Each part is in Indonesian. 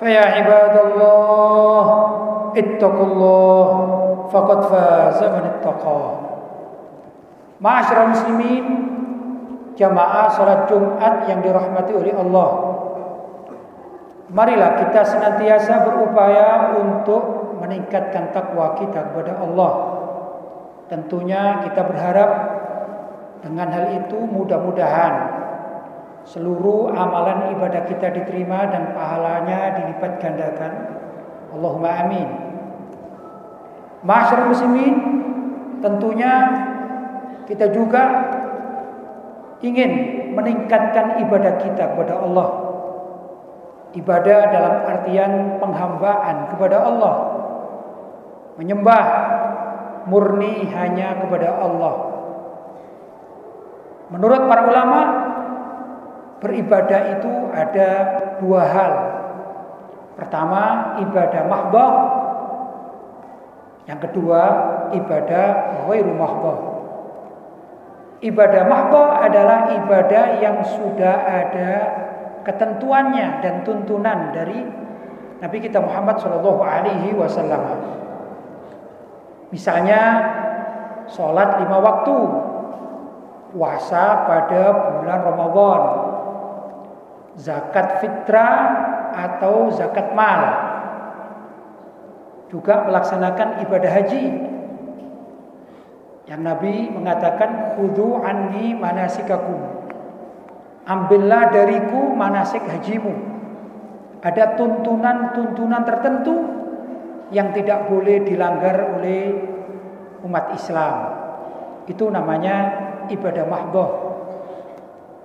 فيا عباد الله اتقوا الله فقد فاز من اتقاه Ma'asyiral muslimin jamaah salat Jumat yang dirahmati oleh Allah Marilah kita senantiasa berupaya untuk meningkatkan takwa kita kepada Allah Tentunya kita berharap dengan hal itu mudah-mudahan seluruh amalan ibadah kita diterima dan pahalanya dilipat gandakan. Allahumma amin. Masyarakat muslimin, tentunya kita juga ingin meningkatkan ibadah kita kepada Allah. Ibadah dalam artian penghambaan kepada Allah. Menyembah murni hanya kepada Allah. Menurut para ulama, beribadah itu ada dua hal. Pertama, ibadah mahdoh. Yang kedua, ibadah ghairu mahdoh. Ibadah mahdoh adalah ibadah yang sudah ada ketentuannya dan tuntunan dari Nabi kita Muhammad Shallallahu Alaihi Wasallam. Misalnya, sholat lima waktu, puasa pada bulan Ramadan, zakat fitrah atau zakat mal. Juga melaksanakan ibadah haji. Yang Nabi mengatakan khudhu anni manasikakum. Ambillah dariku manasik hajimu. Ada tuntunan-tuntunan tertentu yang tidak boleh dilanggar oleh umat Islam. Itu namanya ibadah mahdoh.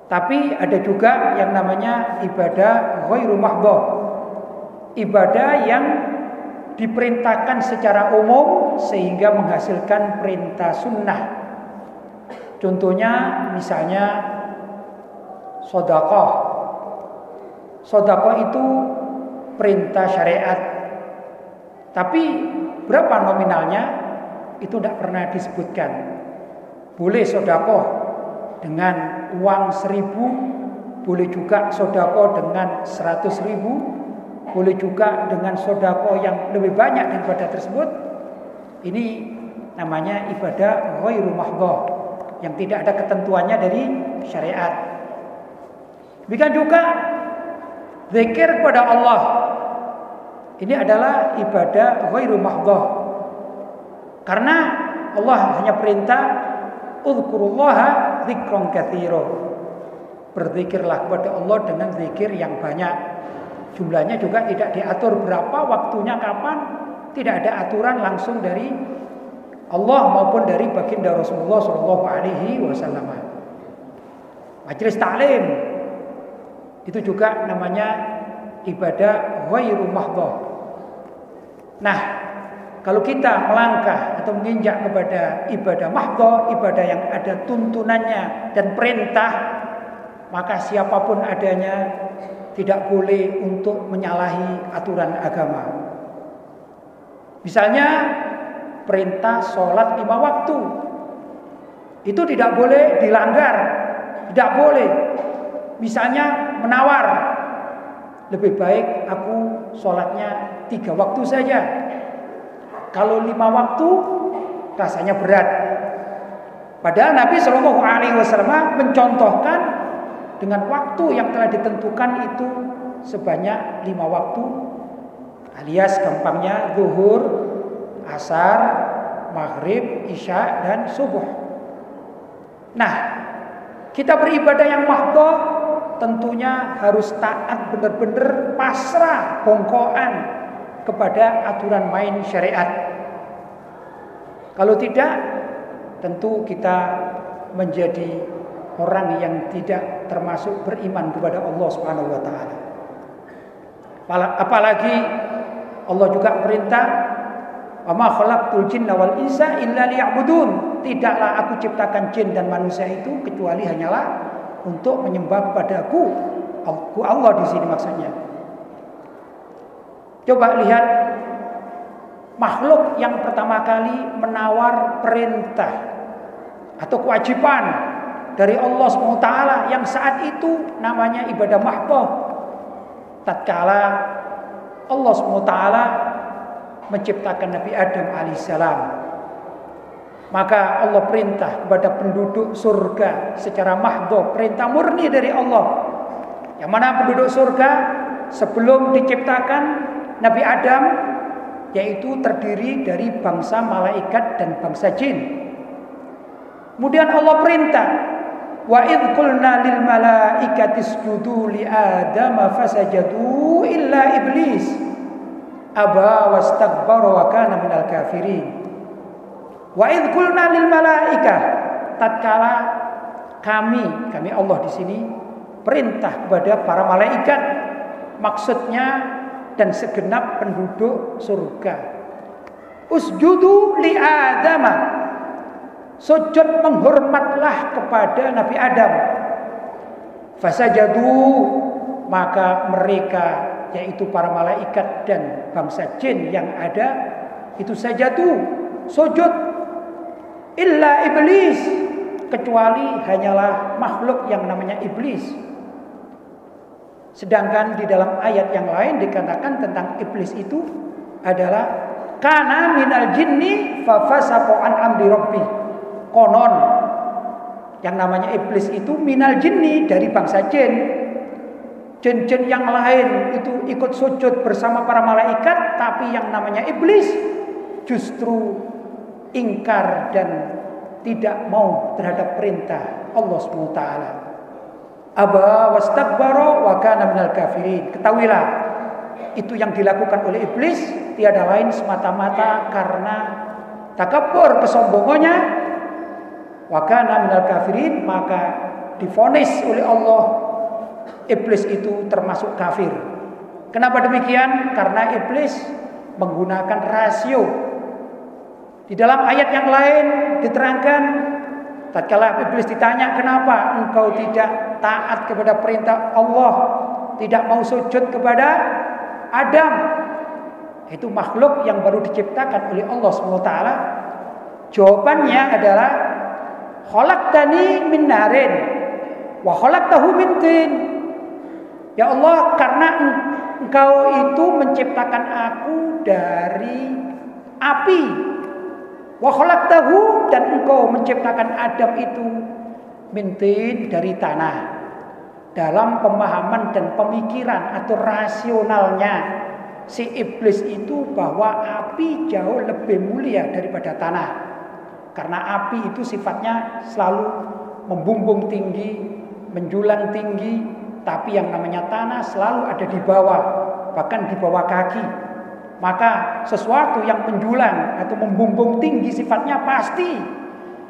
Tapi ada juga yang namanya ibadah ghairu mahdoh. Ibadah yang diperintahkan secara umum sehingga menghasilkan perintah sunnah. Contohnya misalnya sodakoh. Sodakoh itu perintah syariat. Tapi berapa nominalnya itu tidak pernah disebutkan. Boleh sodakoh dengan uang seribu, boleh juga sodako dengan seratus ribu, boleh juga dengan sodako yang lebih banyak daripada tersebut. Ini namanya ibadah ghairu mahdoh yang tidak ada ketentuannya dari syariat. Demikian juga zikir kepada Allah. Ini adalah ibadah ghairu mahdoh. Karena Allah hanya perintah Udhkurullaha zikron kathiro Berzikirlah kepada Allah dengan zikir yang banyak Jumlahnya juga tidak diatur berapa waktunya kapan Tidak ada aturan langsung dari Allah maupun dari baginda Rasulullah Shallallahu Alaihi Wasallam. Majelis taklim itu juga namanya ibadah ghairu mahdoh. Nah, kalau kita melangkah atau menginjak kepada ibadah mahdoh, ibadah yang ada tuntunannya dan perintah, maka siapa pun adanya tidak boleh untuk menyalahi aturan agama. Misalnya perintah sholat lima waktu, itu tidak boleh dilanggar, tidak boleh. Misalnya menawar, lebih baik aku sholatnya tiga waktu saja kalau lima waktu rasanya berat. Padahal Nabi Shallallahu Alaihi Wasallam mencontohkan dengan waktu yang telah ditentukan itu sebanyak lima waktu Alias gampangnya zuhur, asar, maghrib, isya dan subuh. Nah, kita beribadah yang mahdoh tentunya harus taat benar-benar pasrah bongkoan kepada aturan main syariat. Kalau tidak, tentu kita menjadi orang yang tidak termasuk beriman kepada Allah Subhanahu wa taala. Apalagi Allah juga perintah Wa khalaqtul jinna wal insa illa liya'budun. Tidaklah aku ciptakan jin dan manusia itu kecuali hanyalah untuk menyembah kepadaku. Aku Allah di sini maksudnya. Coba lihat makhluk yang pertama kali menawar perintah atau kewajiban dari Allah SWT yang saat itu namanya ibadah mahdoh. Tatkala Allah SWT menciptakan Nabi Adam alaihissalam. Maka Allah perintah kepada penduduk surga secara mahdoh, perintah murni dari Allah. Yang mana penduduk surga sebelum diciptakan Nabi Adam yaitu terdiri dari bangsa malaikat dan bangsa jin. Kemudian Allah perintah Wa idh qulna lil malaikati isjudu li adama fasajadu illa iblis aba wastakbara wa kana minal kafirin. Wa idh qulna lil malaika tatkala kami kami Allah di sini perintah kepada para malaikat maksudnya dan segenap penduduk surga. Usjudu li adama sujud menghormatlah kepada Nabi Adam. Fasajadu maka mereka yaitu para malaikat dan bangsa jin yang ada itu saja tuh sujud illa iblis kecuali hanyalah makhluk yang namanya iblis sedangkan di dalam ayat yang lain dikatakan tentang iblis itu adalah kana minal jinni fa fasaqu an amri rabbi. Konon. Yang namanya iblis itu minal jinni dari bangsa jin. Jin-jin yang lain itu ikut sujud bersama para malaikat, tapi yang namanya iblis justru ingkar dan tidak mau terhadap perintah Allah SWT. Aba wastakbara wa kana minal kafirin. Ketahuilah, itu yang dilakukan oleh iblis tiada lain semata-mata karena takabur kesombongannya wa kana minal kafirin maka difonis oleh Allah iblis itu termasuk kafir. Kenapa demikian? Karena iblis menggunakan rasio. Di dalam ayat yang lain diterangkan tatkala iblis ditanya kenapa engkau tidak taat kepada perintah Allah, tidak mau sujud kepada Adam. Itu makhluk yang baru diciptakan oleh Allah SWT. Jawabannya adalah khalaqtani min narin wa khalaqtahu min tin. Ya Allah, karena Engkau itu menciptakan aku dari api. Wa khalaqtahu dan Engkau menciptakan Adam itu mintin dari tanah. Dalam pemahaman dan pemikiran atau rasionalnya si iblis itu bahwa api jauh lebih mulia daripada tanah. Karena api itu sifatnya selalu membumbung tinggi, menjulang tinggi, tapi yang namanya tanah selalu ada di bawah, bahkan di bawah kaki. Maka sesuatu yang menjulang atau membumbung tinggi sifatnya pasti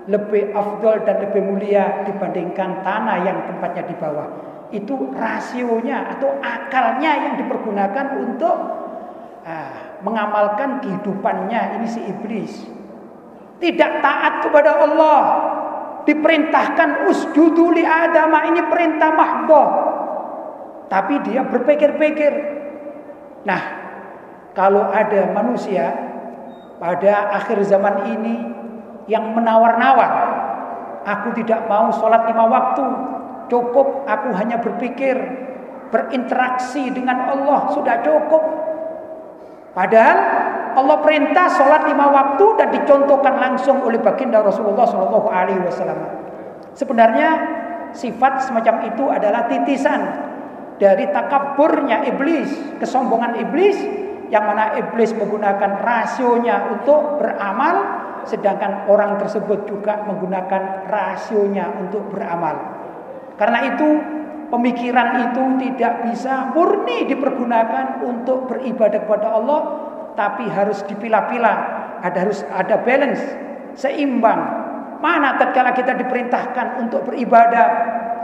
lebih afdol dan lebih mulia dibandingkan tanah yang tempatnya di bawah. Itu rasionya atau akalnya yang dipergunakan untuk ah, mengamalkan kehidupannya ini si iblis. Tidak taat kepada Allah, diperintahkan usjudu li adama ini perintah mahdoh tapi dia berpikir-pikir. Nah, kalau ada manusia pada akhir zaman ini yang menawar-nawar, aku tidak mau sholat lima waktu, cukup aku hanya berpikir, berinteraksi dengan Allah sudah cukup. Padahal Allah perintah sholat lima waktu dan dicontohkan langsung oleh baginda Rasulullah Shallallahu Alaihi Wasallam. Sebenarnya sifat semacam itu adalah titisan dari takaburnya iblis, kesombongan iblis yang mana iblis menggunakan rasionya untuk beramal sedangkan orang tersebut juga menggunakan rasionya untuk beramal. Karena itu pemikiran itu tidak bisa murni dipergunakan untuk beribadah kepada Allah tapi harus dipilah-pilah, ada harus ada balance, seimbang. Mana tatkala kita diperintahkan untuk beribadah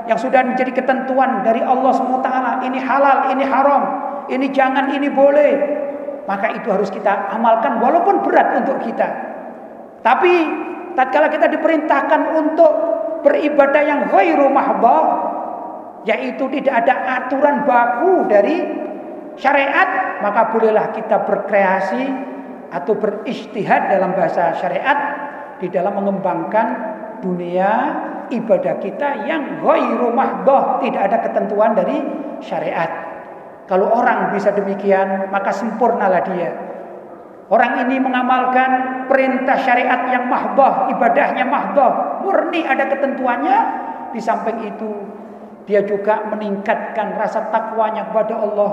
yang sudah menjadi ketentuan dari Allah SWT, ini halal, ini haram, ini jangan, ini boleh. Maka itu harus kita amalkan walaupun berat untuk kita. Tapi tatkala kita diperintahkan untuk beribadah yang ghairu mahdhah yaitu tidak ada aturan baku dari syariat, maka bolehlah kita berkreasi atau beristihad dalam bahasa syariat di dalam mengembangkan dunia ibadah kita yang ghairu mahdhah, tidak ada ketentuan dari syariat. Kalau orang bisa demikian, maka sempurnalah dia. Orang ini mengamalkan perintah syariat yang mahdoh, ibadahnya mahdoh, murni ada ketentuannya. Di samping itu, dia juga meningkatkan rasa takwanya kepada Allah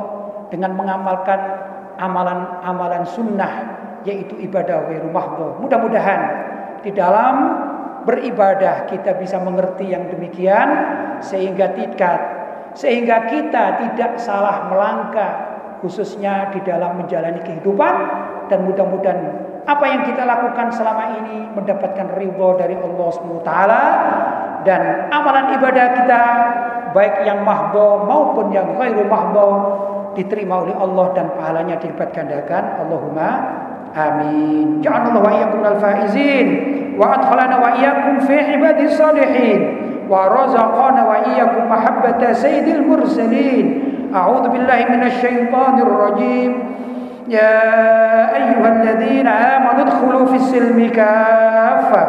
dengan mengamalkan amalan-amalan sunnah, yaitu ibadah wiru mahdoh. Mudah-mudahan di dalam beribadah kita bisa mengerti yang demikian sehingga tidak sehingga kita tidak salah melangkah khususnya di dalam menjalani kehidupan. Dan mudah-mudahan apa yang kita lakukan selama ini mendapatkan ridho dari Allah SWT dan amalan ibadah kita baik yang mahdo maupun yang ghairu mahdo diterima oleh Allah dan pahalanya dilipat gandakan Allahumma amin. Ja'alallahu wa iyyakum al-faizin wa adkhalana wa iyyakum fi ibadis salihin wa iyyakum mahabbata sayyidil mursalin a'udzu billahi minasy syaithanir rajim يا أيها الذين آمنوا ادخلوا في السلم كافة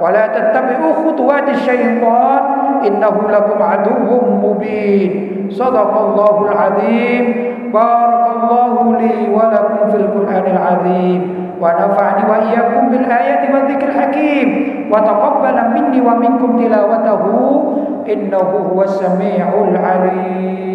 ولا تتبعوا خطوات الشيطان إنه لكم عدو مبين. صدق الله العظيم. بارك الله لي ولكم في القرآن العظيم. ونفعني وإياكم بالآيات والذكر الحكيم. وتقبل مني ومنكم تلاوته. إنه هو السميع العليم.